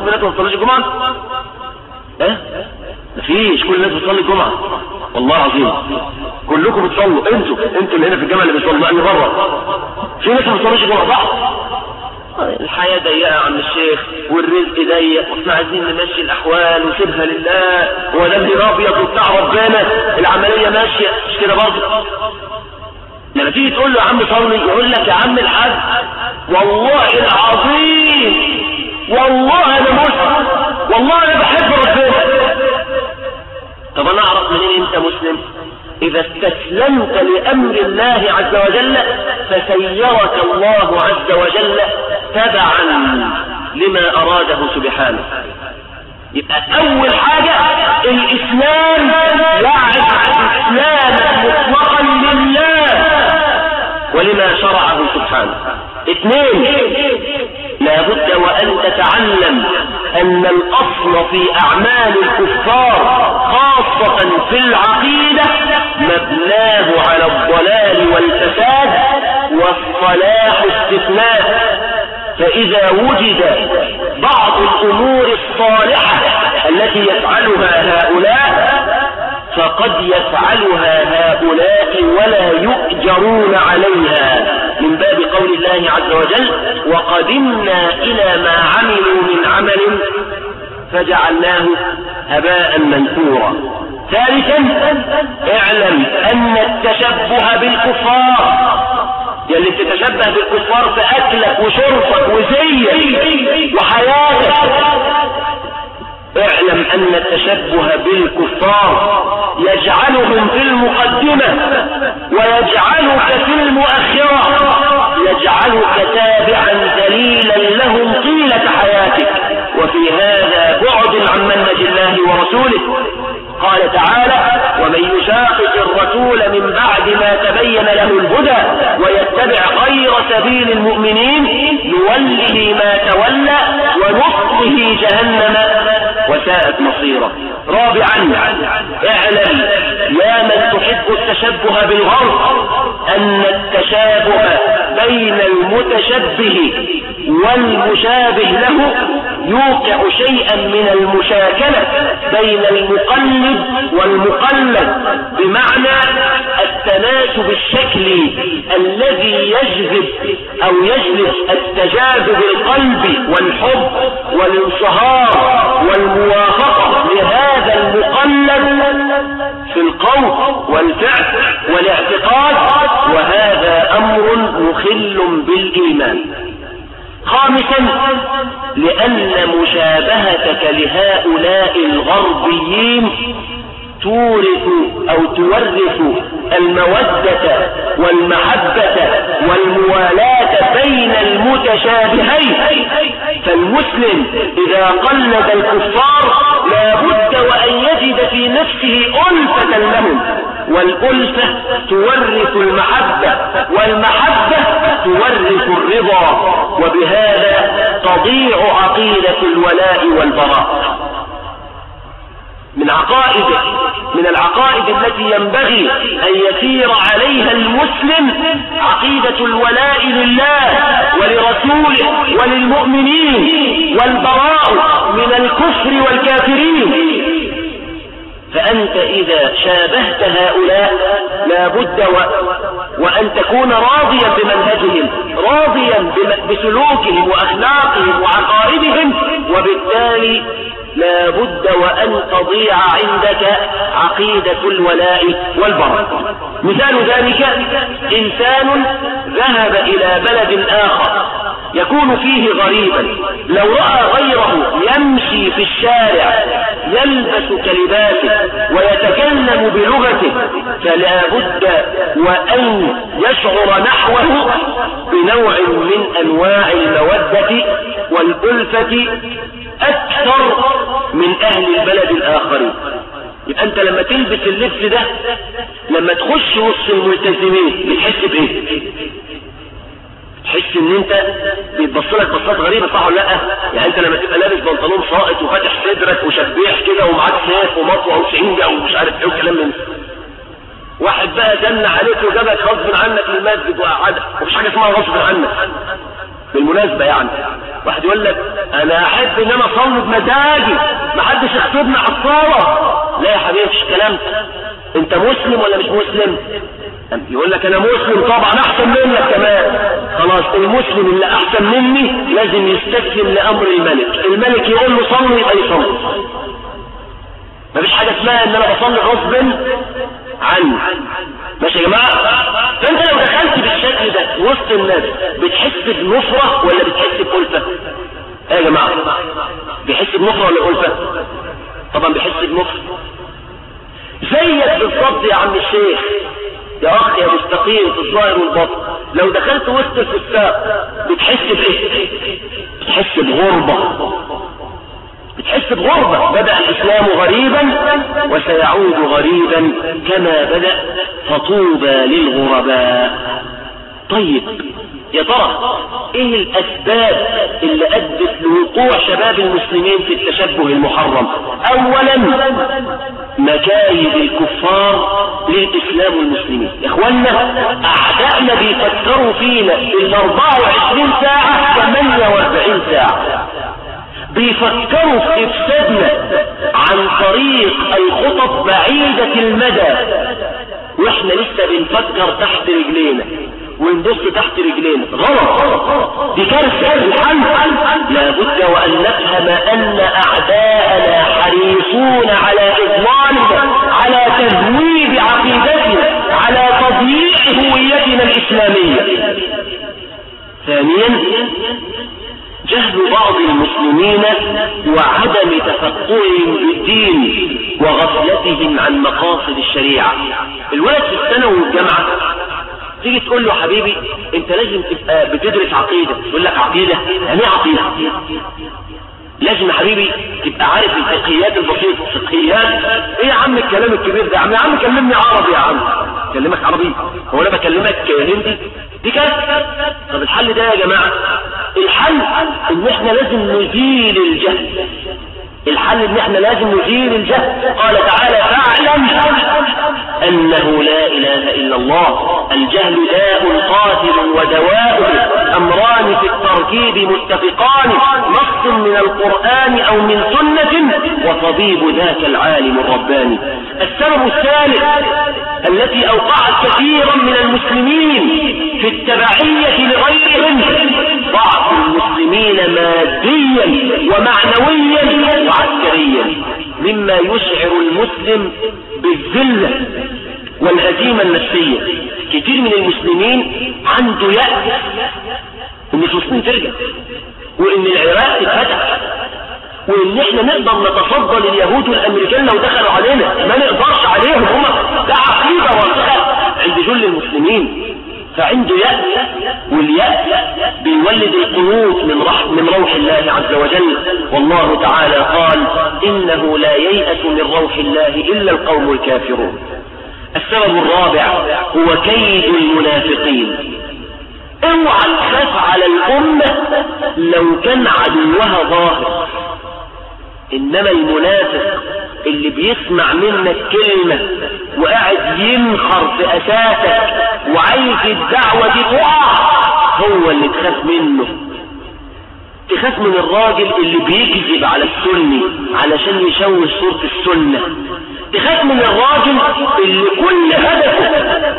كلكم بنات ما بتصلوش الجمعة؟ آه مفيش كل الناس بتصلي الجمعة. والله العظيم. كلكم بتصلوا. أنتوا أنتوا اللي هنا في الجامعة اللي بتصلوا أنا بره. في ناس ما بتصلوش الجمعة صح؟ الحياة ضيقة يا عم الشيخ والرزق ضيق وإحنا عايزين نمشي الأحوال وسيبها لله. هو ده اللي رابيض وبتاع ربنا؟ العملية ماشية مش كده برضه؟ لما تيجي تقول له يا عم صلي يقول لك يا عم الحاج والله العظيم والله أنا مسلم والله أنا بحب ربنا. طب أنا أعرف منين أنت مسلم؟ إذا استسلمت لأمر الله عز وجل فسيرك الله عز وجل تبعا لما أراده سبحانه. يبقى أول حاجة الإسلام يعرف الإسلام مطلقا لله ولما شرعه سبحانه. اثنين لابد وان تتعلم أن الأصل في أعمال الكفار خاصة في العقيدة مبناه على الضلال والفساد والصلاح استثناء. فإذا وجد بعض الأمور الصالحة التي يفعلها هؤلاء فقد يفعلها هؤلاء ولا يؤجرون عليها. من باب قول الله عز وجل وقدمنا إلى ما عملوا من عمل فجعلناه هباء منثورا. ثالثا اعلم أن التشبه بالكفار يلي بتتشبه بالكفار في أكلك وشربك وزيك وحياتك. اعلم أن التشبه بالكفار يجعلهم في المقدمة ويجعلك في المؤخرة. يجعلك تابعا ذليلا لهم طيلة حياتك. وفي هذا بعد عن منهج الله ورسوله. قال تعالى ومن يشاقق الرسول من بعد ما تبين له الهدى ويتبع غير سبيل المؤمنين نوله ما تولى ونصله جهنم. وساءت مصيرة. رابعا اعلم يا من تحب التشبه بالغرب أن التشابه بين المتشبه والمشابه له يوقع شيئا من المشاكلة بين المقلد والمقلد بمعنى التناسب الشكلي الذي يجذب أو يجلب التجاذب القلب والحب والانصهار والموافقة لهذا المقلد في القول والفعل والاعتقاد وهذا أمر مخل بالإيمان. خامسا لأن مشابهتك لهؤلاء الغربيين تورث أو تورث المودة والمحبة والموالاة بين المتشابهين. فالمسلم إذا قلد الكفار لا بد وأن يجد في نفسه ألفة لهم والألفة تورث المحبة والمحبة تورث الرضا وبهذا تضيع عقيدة الولاء والبراء. من عقائد من العقائد التي ينبغي أن يسير عليها المسلم عقيدة الولاء لله ولرسوله وللمؤمنين والبراء من الكفر والكافرين فأنت إذا شابهت هؤلاء لا بد. وأن تكون راضيا بمنهجهم راضيا بسلوكهم وأخلاقهم وعقائدهم وبالتالي لا بد وأن تضيع عندك عقيدة الولاء والبراء مثال ذلك إنسان ذهب إلى بلد آخر يكون فيه غريبا. لو رأى غيره يمشي في الشارع يلبس كلباته ويتكلم بلغته فلا بد وأن يشعر نحوه بنوع من أنواع المودة والألفة أكثر من أهل البلد الآخرين. يبقى أنت لما تلبس اللبس ده لما تخش وسط الملتزمين بتحس بإيه؟ تحس إن أنت بيتبص لك بصات غريبة صح ولا لأ؟ يعني أنت لما تبقى لابس بنطلون ساقط وفاتح صدرك وشبيح كده ومعاك سيف ومطوة وشعينجه ومش عارف إيه وكلام من واحد بقى زن عليك وجابك غصب عنك للمسجد وقعدك ومفيش حاجة اسمها غصب عنك. بالمناسبة يعني. واحد يقول لك أنا أحب إن أنا اصلي بمزاجي ما حدش يخطبني على الصلاة لا يا حبيبي مفيش كلام. أنت مسلم ولا مش مسلم؟ يقول لك أنا مسلم طبعا أحسن منك كمان. خلاص المسلم اللي أحسن مني لازم يستسلم لأمر الملك. الملك يقول له صلي يبقى يصلي. مفيش حاجة اسمها إن أنا بصلي غصب عني ماشي يا جماعة فأنت لو دخلت بالشكل ده وسط الناس بتحس بنفرة ولا بتحس بألفة؟ إيه يا جماعة؟ بيحس بنفرة ولا ألفة؟ طبعا بيحس بنفرة. زيك بالظبط يا عم الشيخ. يا اخ يا مستقيم في الظاهر والبطن لو دخلت وسط الفساق بتحس بإيه؟ بتحس بغربة. بتحس بغربة. بدأ الإسلام غريبا وسيعود غريبا كما بدأ فطوبى للغرباء. طيب يا ترى إيه الأسباب اللي أدت لوقوع شباب المسلمين في التشبه المحرم؟ اولا مكايد الكفار للإسلام والمسلمين يا اخوانا أعدائنا بيفكروا فينا ال 24 ساعة 48 ساعة. بيفكروا في افسادنا عن طريق الخطط بعيدة المدى. وإحنا لسه بنفكر تحت رجلينا ونبص تحت رجلينا. غلط. دي كارثة. الحل لابد وأن نفهم أن أعداءنا حريصون على اضلالنا على تذويب عقيدتنا على تضييع هويتنا الإسلامية. ثانيا بعض المسلمين وعدم تفقههم بالدين وغفلتهم عن مقاصد الشريعة. الولد في الثانوي والجامعة تيجي تقول له حبيبي انت لازم تبقى بتدرس عقيدة. يقول لك عقيدة؟ يعني إيه عقيدة؟ لازم يا حبيبي تبقى عارف الفقهيات البسيطة. الفقهيات إيه يا عم الكلام الكبير ده؟ يا عم يا عم كلمني عربي يا عم. كلمك عربي هو أنا بكلمك هندي دي كارثة. طب الحل ده يا جماعة؟ الحل إن إحنا لازم نزيل الجهل. الحل إن إحنا لازم نزيل الجهل. قال تعالى فاعلم أنه لا إله إلا الله. الجهل داء قاتل امران في التركيب متفقان نص من القرآن أو من سنة وطبيب ذاك العالم الرباني. السبب الثالث التي أوقعت كثيرا من المسلمين في التبعية لغيرهم ضعف المسلمين ماديا ومعنويا وعسكريا مما يشعر المسلم بالذلة والهزيمة النفسية. كتير من المسلمين عنده يأس ان فلسطين ترجع وإن العراق تتفتح وإن إحنا نقدر نتصدى لليهود والأمريكان لو دخلوا علينا. ما نقدرش عليهم هم. ده عقيدة وارثة عند جل المسلمين. فعنده يأس. واليأس بيولد القنوط من, رح من روح الله عز وجل. والله تعالى قال إنه لا ييأس من روح الله إلا القوم الكافرون. السبب الرابع هو كيد المنافقين. اوعى تخاف على الأمة لو كان عدوها ظاهر. إنما المنافق اللي بيسمع منك كلمة وقاعد ينخر في أساسك وعايز الدعوة دي تقع هو اللي تخاف منه. تخاف من الراجل اللي بيكذب على السني علشان يشوه صورة السنة. تخاف من الراجل اللي كل هدفه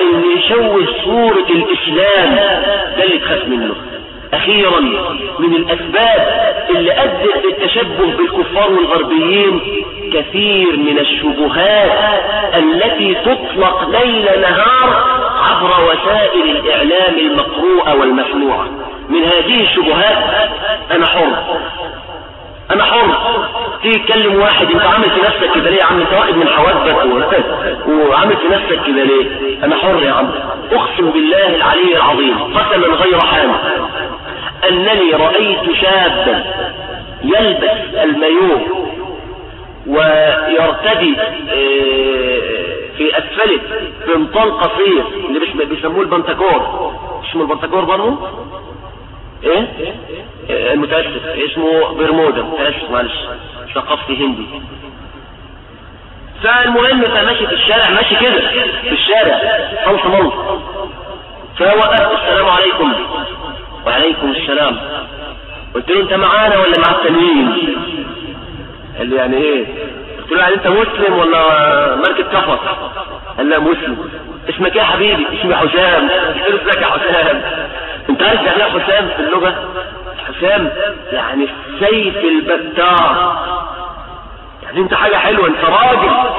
اللي يشوه صورة الإسلام. ده اللي تخاف منه. أخيرا من الأسباب اللي أدت للتشبه بالكفار والغربيين كثير من الشبهات التي تطلق ليل نهار عبر وسائل الإعلام المقروءة والمسموعة من هذه الشبهات أنا حر. أنا حر. تيجي تكلم واحد أنت عامل في نفسك كده ليه يا عم؟ انت واحد من حواجبك وعامل في نفسك كده ليه؟ أنا حر يا عم. أقسم بالله العلي العظيم قسما غير حامل أنني رأيت شابا يلبس المايوه ويرتدي في أسفله بنطال قصير اللي بيسموه البنتكور اسمه البنتكور برضه إيه؟, إيه؟ المتأسف. اسمه برمودا. متأسف معلش. ثقافة هندي. فالمهم فماشي في الشارع ماشي كده في الشارع. خلص موت. فوقف السلام عليكم. وعليكم السلام. قلت له أنت معانا ولا مع التانيين؟ قال لي يعني إيه؟ قلت له يعني أنت مسلم ولا مركب كفر قال لا مسلم. اسمك إيه يا حبيبي؟ اسمي حسام. قلت له ازيك يا حسام. انت عارف يعني إيه حسام في اللغة؟ حسام يعني السيف البتار. يعني انت حاجة حلوة انت راجل.